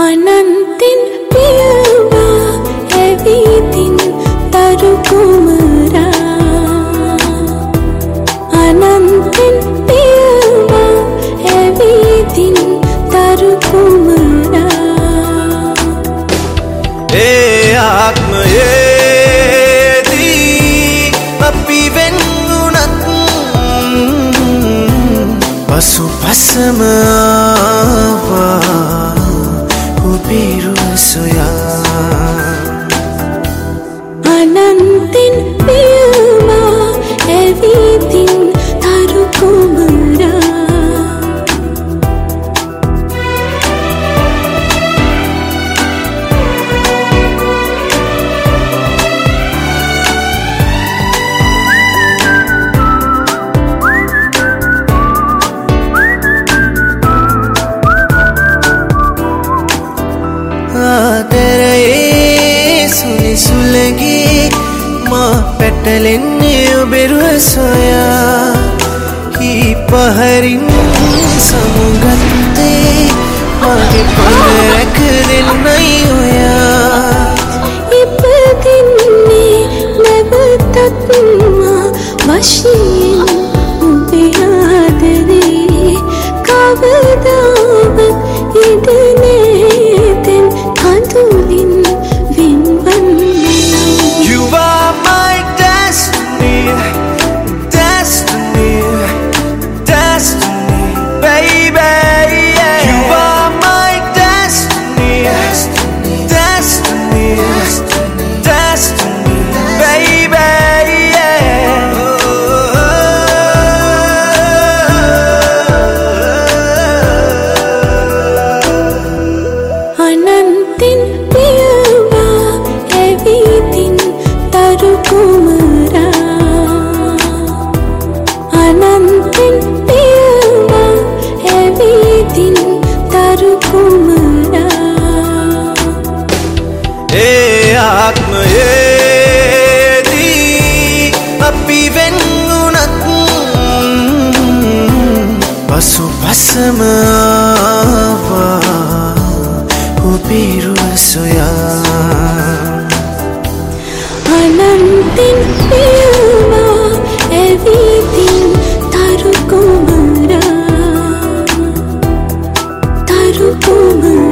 අනන්තෙන් පියවා ඇවිතින් තරු කුමරා අනන්තෙන් පියවා ඇවිතින් තරු කුමරා ඒ ආත්මයේදී අපි වෙන්වුනත් පසු පසම සොයා අනන්තෙන් පැටලෙන්නේ ඔබෙරුව සොයා. කී පහරින් සමුගත්තේ මගේ පොළ රැකරෙන්නයි ඔයා. ඉපදින්නේ නැවතත්මා වශයෙන් ඔබේ ආදරේ කවදාවත් කුමනා ඒ ආත්මයේදී අපි වෙන් වුණත් පසු පසම ආවා. උපිරුව සොයා. අනන්තින් පිය Ooh.